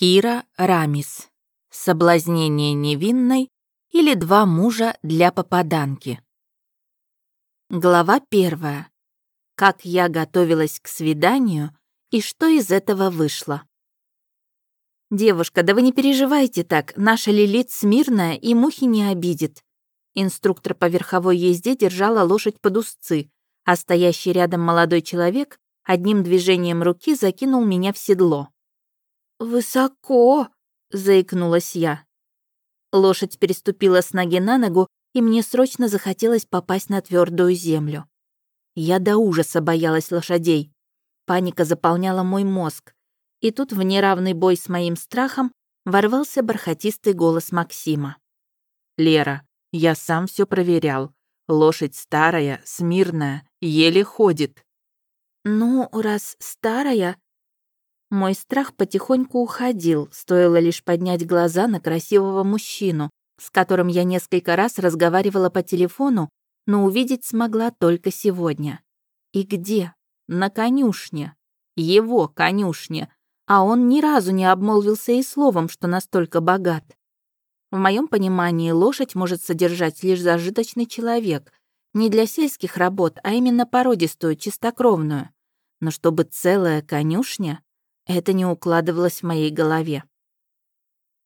Кира Рамис. Соблазнение невинной или два мужа для попаданки. Глава первая. Как я готовилась к свиданию и что из этого вышло. «Девушка, да вы не переживайте так, наша Лилит смирная и мухи не обидит». Инструктор по верховой езде держала лошадь под узцы, а стоящий рядом молодой человек одним движением руки закинул меня в седло. «Высоко!» — заикнулась я. Лошадь переступила с ноги на ногу, и мне срочно захотелось попасть на твердую землю. Я до ужаса боялась лошадей. Паника заполняла мой мозг. И тут в неравный бой с моим страхом ворвался бархатистый голос Максима. «Лера, я сам все проверял. Лошадь старая, смирная, еле ходит». «Ну, раз старая, мой страх потихоньку уходил, стоило лишь поднять глаза на красивого мужчину, с которым я несколько раз разговаривала по телефону, но увидеть смогла только сегодня. И где? На конюшне. Его конюшне. А он ни разу не обмолвился и словом, что настолько богат. В моем понимании лошадь может содержать лишь зажиточный человек, не для сельских работ, а именно породистую, чистокровную. Но чтобы целая конюшня, это не укладывалось в моей голове.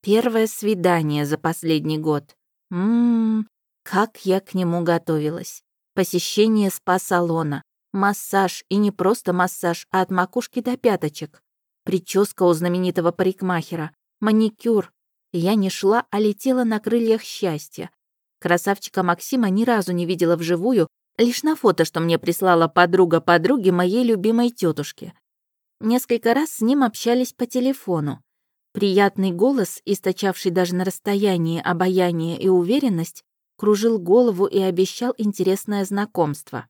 Первое свидание за последний год. Ммм, как я к нему готовилась. Посещение спа-салона, массаж, и не просто массаж, а от макушки до пяточек. Прическа у знаменитого парикмахера, маникюр. Я не шла, а летела на крыльях счастья. Красавчика Максима ни разу не видела вживую, лишь на фото, что мне прислала подруга подруги моей любимой тетушки. Несколько раз с ним общались по телефону. Приятный голос, источавший даже на расстоянии обаяние и уверенность, кружил голову и обещал интересное знакомство.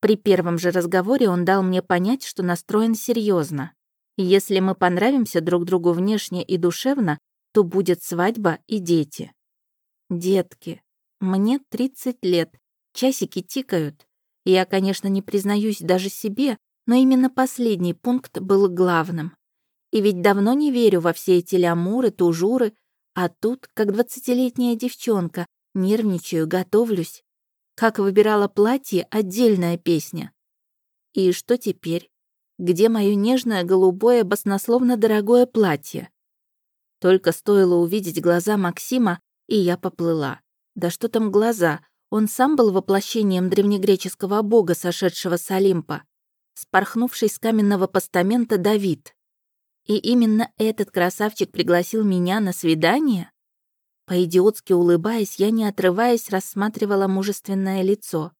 При первом же разговоре он дал мне понять, что настроен серьезно. Если мы понравимся друг другу внешне и душевно, то будет свадьба и дети. Детки. Мне 30 лет, часики тикают. Я, конечно, не признаюсь даже себе, но именно последний пункт был главным. И ведь давно не верю во все эти лямуры, тужуры, а тут, как двадцатилетняя девчонка, нервничаю, готовлюсь. Как выбирала платье — отдельная песня. И что теперь? Где мое нежное, голубое, баснословно дорогое платье? Только стоило увидеть глаза Максима, и я поплыла. Да что там глаза? Он сам был воплощением древнегреческого бога, сошедшего с Олимпа спорхнувший с каменного постамента Давид. И именно этот красавчик пригласил меня на свидание? По-идиотски улыбаясь, я, не отрываясь, рассматривала мужественное лицо.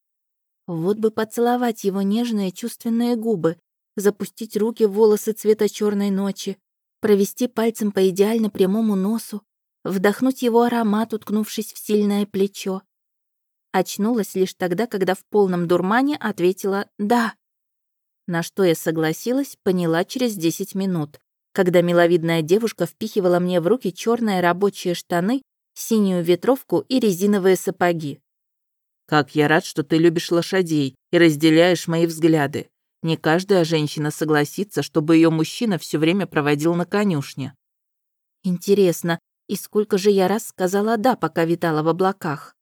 Вот бы поцеловать его нежные чувственные губы, запустить руки в волосы цвета черной ночи, провести пальцем по идеально прямому носу, вдохнуть его аромат, уткнувшись в сильное плечо. Очнулась лишь тогда, когда в полном дурмане ответила «да». На что я согласилась, поняла через 10 минут, когда миловидная девушка впихивала мне в руки черные рабочие штаны, синюю ветровку и резиновые сапоги. «Как я рад, что ты любишь лошадей и разделяешь мои взгляды. Не каждая женщина согласится, чтобы ее мужчина все время проводил на конюшне». «Интересно, и сколько же я раз сказала «да», пока витала в облаках?»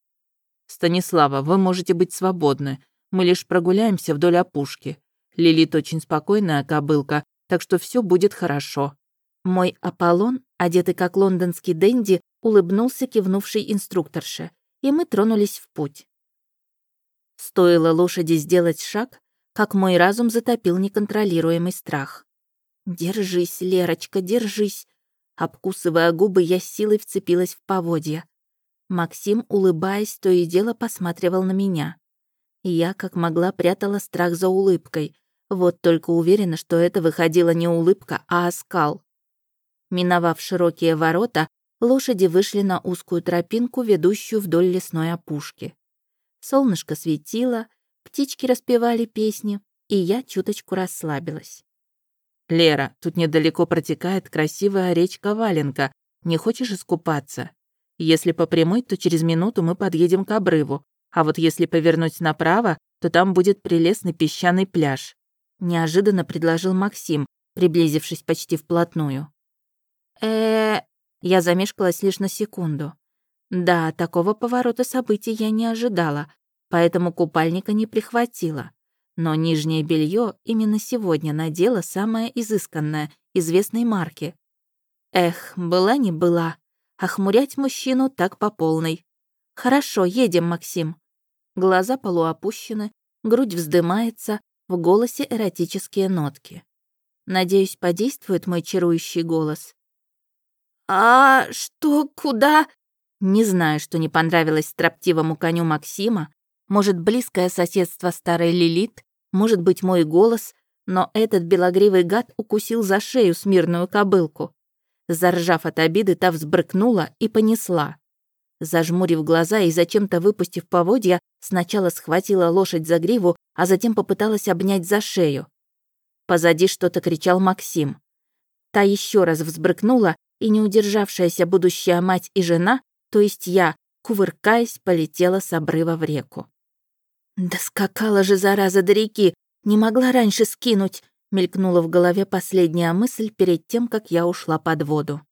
«Станислава, вы можете быть свободны. Мы лишь прогуляемся вдоль опушки. Лилит очень спокойная кобылка, так что все будет хорошо». Мой Аполлон, одетый как лондонский денди, улыбнулся кивнувшей инструкторше, и мы тронулись в путь. Стоило лошади сделать шаг, как мой разум затопил неконтролируемый страх. «Держись, Лерочка, держись!» Обкусывая губы, я силой вцепилась в поводья. Максим, улыбаясь, то и дело посматривал на меня. Я, как могла, прятала страх за улыбкой, вот только уверена, что это выходила не улыбка, а оскал. Миновав широкие ворота, лошади вышли на узкую тропинку, ведущую вдоль лесной опушки. Солнышко светило, птички распевали песни, и я чуточку расслабилась. «Лера, тут недалеко протекает красивая речка Валенка. Не хочешь искупаться? Если по прямой, то через минуту мы подъедем к обрыву, а вот если повернуть направо, то там будет прелестный песчаный пляж. Неожиданно предложил Максим, приблизившись почти вплотную. э Я замешкалась лишь на секунду. Да, такого поворота событий я не ожидала, поэтому купальника не прихватила. Но нижнее белье именно сегодня надела самое изысканное, известной марки. Эх, была не была. Охмурять мужчину так по полной. Хорошо, едем, Максим. Глаза полуопущены, грудь вздымается, в голосе эротические нотки. Надеюсь, подействует мой чарующий голос. «А что, куда?» Не знаю, что не понравилось строптивому коню Максима, может, близкое соседство старой Лилит, может быть, мой голос, но этот белогривый гад укусил за шею смирную кобылку. Заржав от обиды, та взбрыкнула и понесла. Зажмурив глаза и зачем-то выпустив поводья, сначала схватила лошадь за гриву, а затем попыталась обнять за шею. Позади что-то кричал Максим. Та еще раз взбрыкнула, и не удержавшаяся будущая мать и жена, то есть я, кувыркаясь, полетела с обрыва в реку. «Да скакала же, зараза, до реки! Не могла раньше скинуть!» мелькнула в голове последняя мысль перед тем, как я ушла под воду.